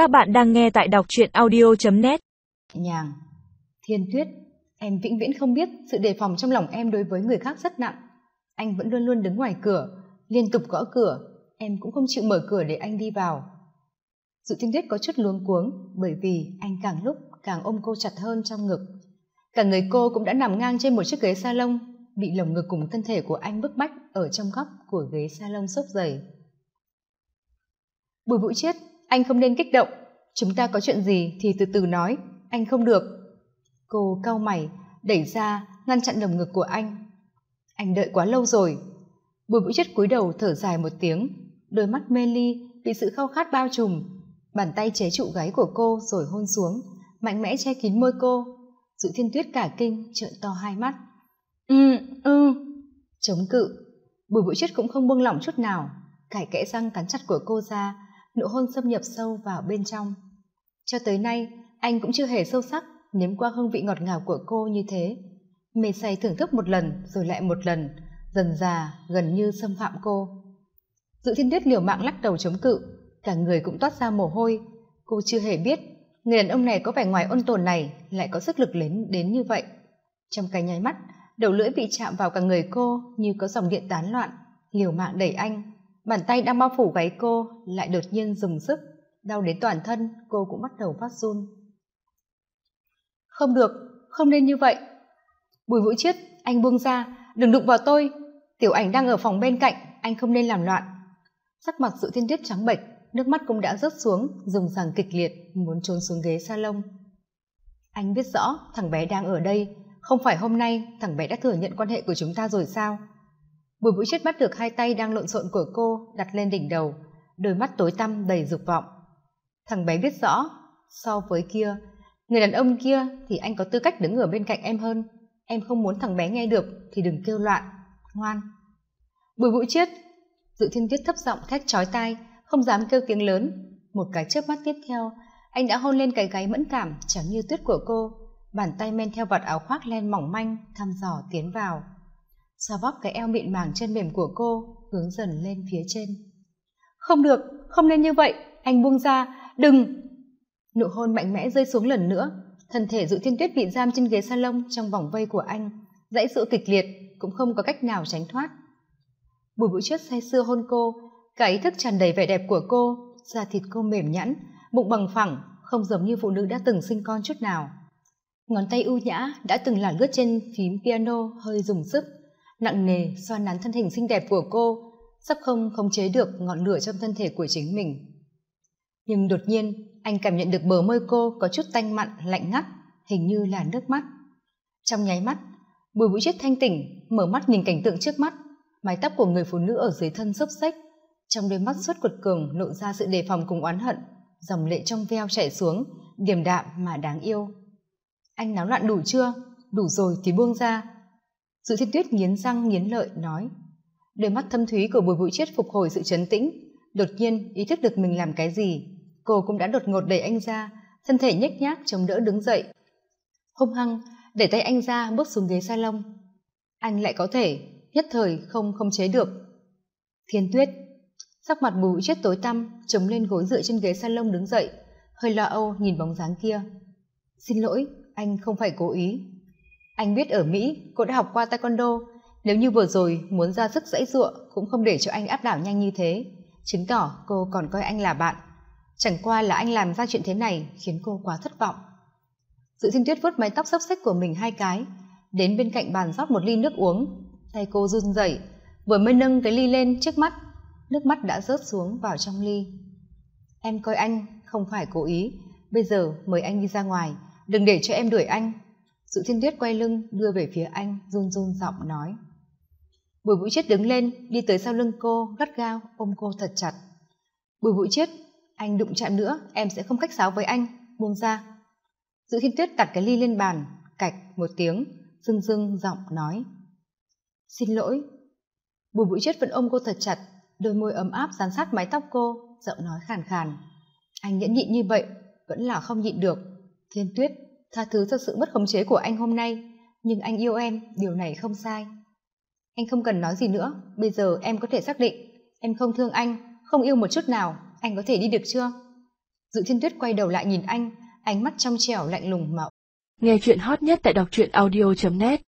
Các bạn đang nghe tại đọc truyện audio.net Nhàng. Thiên tuyết, Em vĩnh viễn không biết sự đề phòng trong lòng em đối với người khác rất nặng. Anh vẫn luôn luôn đứng ngoài cửa, Liên tục gõ cửa. Em cũng không chịu mở cửa để anh đi vào. Dự thiên tuyết có chút luống cuống, Bởi vì anh càng lúc càng ôm cô chặt hơn trong ngực. Cả người cô cũng đã nằm ngang trên một chiếc ghế salon, Bị lồng ngực cùng thân thể của anh bức bách Ở trong góc của ghế salon xốp dày Bùi vũ chiết anh không nên kích động. Chúng ta có chuyện gì thì từ từ nói. Anh không được. Cô cau mày, đẩy ra, ngăn chặn lồng ngực của anh. Anh đợi quá lâu rồi. Bùi vũ chất cúi đầu thở dài một tiếng. Đôi mắt mê ly, bị sự khao khát bao trùm. Bàn tay chế trụ gáy của cô rồi hôn xuống, mạnh mẽ che kín môi cô. Dụ thiên tuyết cả kinh, trợn to hai mắt. Ừ ừ. Chống cự. Bùi vũ chất cũng không buông lỏng chút nào. Cải kẽ răng cắn chặt của cô ra nụ hôn xâm nhập sâu vào bên trong. Cho tới nay, anh cũng chưa hề sâu sắc, nếm qua hương vị ngọt ngào của cô như thế. Mê say thưởng thức một lần, rồi lại một lần, dần già gần như xâm phạm cô. Dự thiên tuyết liều mạng lắc đầu chống cự, cả người cũng toát ra mồ hôi. Cô chưa hề biết, người đàn ông này có vẻ ngoài ôn tồn này, lại có sức lực lớn đến như vậy. Trong cái nháy mắt, đầu lưỡi bị chạm vào cả người cô như có dòng điện tán loạn, liều mạng đẩy anh bàn tay đang bao phủ gáy cô lại đột nhiên dùng sức, đau đến toàn thân cô cũng bắt đầu phát run. Không được, không nên như vậy. Bùi vũ chiết, anh buông ra, đừng đụng vào tôi. Tiểu ảnh đang ở phòng bên cạnh, anh không nên làm loạn. Sắc mặt sự thiên tuyết trắng bệch, nước mắt cũng đã rớt xuống, dùng rằng kịch liệt, muốn trốn xuống ghế salon. Anh biết rõ thằng bé đang ở đây, không phải hôm nay thằng bé đã thừa nhận quan hệ của chúng ta rồi sao? Bùi vũ chết bắt được hai tay đang lộn xộn của cô, đặt lên đỉnh đầu. Đôi mắt tối tăm đầy dục vọng. Thằng bé biết rõ, so với kia, người đàn ông kia thì anh có tư cách đứng ở bên cạnh em hơn. Em không muốn thằng bé nghe được thì đừng kêu loạn, ngoan. Bùi vũ chiết dự thiên tuyết thấp giọng thét chói tai, không dám kêu tiếng lớn. Một cái chớp mắt tiếp theo, anh đã hôn lên cái gáy mẫn cảm trắng như tuyết của cô. Bàn tay men theo vạt áo khoác len mỏng manh, thăm dò tiến vào xoa bóp cái eo mịn màng chân mềm của cô, hướng dần lên phía trên. Không được, không nên như vậy, anh buông ra, đừng. Nụ hôn mạnh mẽ rơi xuống lần nữa, thân thể dự thiên tuyết bị giam trên ghế salon trong vòng vây của anh, dãy sự kịch liệt cũng không có cách nào tránh thoát. Bùi bụi trước say sưa hôn cô, cả ý thức tràn đầy vẻ đẹp của cô, da thịt cô mềm nhẵn, bụng bằng phẳng, không giống như phụ nữ đã từng sinh con chút nào. Ngón tay ưu nhã đã từng là lướt trên phím piano hơi dùng sức nặng nề, xoa nắn thân hình xinh đẹp của cô, sắp không khống chế được ngọn lửa trong thân thể của chính mình. Nhưng đột nhiên, anh cảm nhận được bờ môi cô có chút tanh mặn, lạnh ngắt, hình như là nước mắt. Trong nháy mắt, bùi vũ chết thanh tỉnh, mở mắt nhìn cảnh tượng trước mắt, mái tóc của người phụ nữ ở dưới thân xốc xếch, trong đôi mắt suốt quật cường lộ ra sự đề phòng cùng oán hận, dòng lệ trong veo chảy xuống, điềm đạm mà đáng yêu. Anh náo loạn đủ chưa? Đủ rồi thì buông ra dự thiên tuyết nghiến răng nghiến lợi nói. Đôi mắt thâm thúy của bùi bụi chết phục hồi sự trấn tĩnh, đột nhiên ý thức được mình làm cái gì, cô cũng đã đột ngột đẩy anh ra, thân thể nhếch nhác chống đỡ đứng dậy. Hung hăng, để tay anh ra bước xuống ghế salon. Anh lại có thể, nhất thời không không chế được. Thiên tuyết. Sắc mặt bùi chết tối tăm, chống lên gối dựa trên ghế salon đứng dậy, hơi lo âu nhìn bóng dáng kia. Xin lỗi, anh không phải cố ý anh biết ở mỹ, cô đã học qua taekwondo. Nếu như vừa rồi muốn ra sức dãy giụa cũng không để cho anh áp đảo nhanh như thế. Chứng tỏ cô còn coi anh là bạn. Chẳng qua là anh làm ra chuyện thế này khiến cô quá thất vọng. Dự thiên tuyết vuốt mái tóc xốc xếch của mình hai cái, đến bên cạnh bàn rót một ly nước uống. Tay cô run rẩy, vừa mới nâng cái ly lên trước mắt, nước mắt đã rớt xuống vào trong ly. Em coi anh không phải cố ý, bây giờ mời anh đi ra ngoài, đừng để cho em đuổi anh sự thiên tuyết quay lưng đưa về phía anh, run run giọng nói. Bùi vũ chết đứng lên, đi tới sau lưng cô, gắt gao ôm cô thật chặt. Bùi vũ chết anh đụng chạm nữa, em sẽ không khách sáo với anh, buông ra. Dự thiên tuyết đặt cái ly lên bàn, cạch một tiếng dưng dưng giọng nói. Xin lỗi. Bùi vũ chết vẫn ôm cô thật chặt, đôi môi ấm áp dán sát mái tóc cô, giọng nói khàn khàn. Anh nhẫn nhịn như vậy, vẫn là không nhịn được. Thiên tuyết tha thứ cho sự mất khống chế của anh hôm nay. Nhưng anh yêu em, điều này không sai. Anh không cần nói gì nữa. Bây giờ em có thể xác định. Em không thương anh, không yêu một chút nào. Anh có thể đi được chưa? Dự thiên tuyết quay đầu lại nhìn anh. Ánh mắt trong trẻo lạnh lùng mà nghe chuyện hot nhất tại đọc truyện audio net.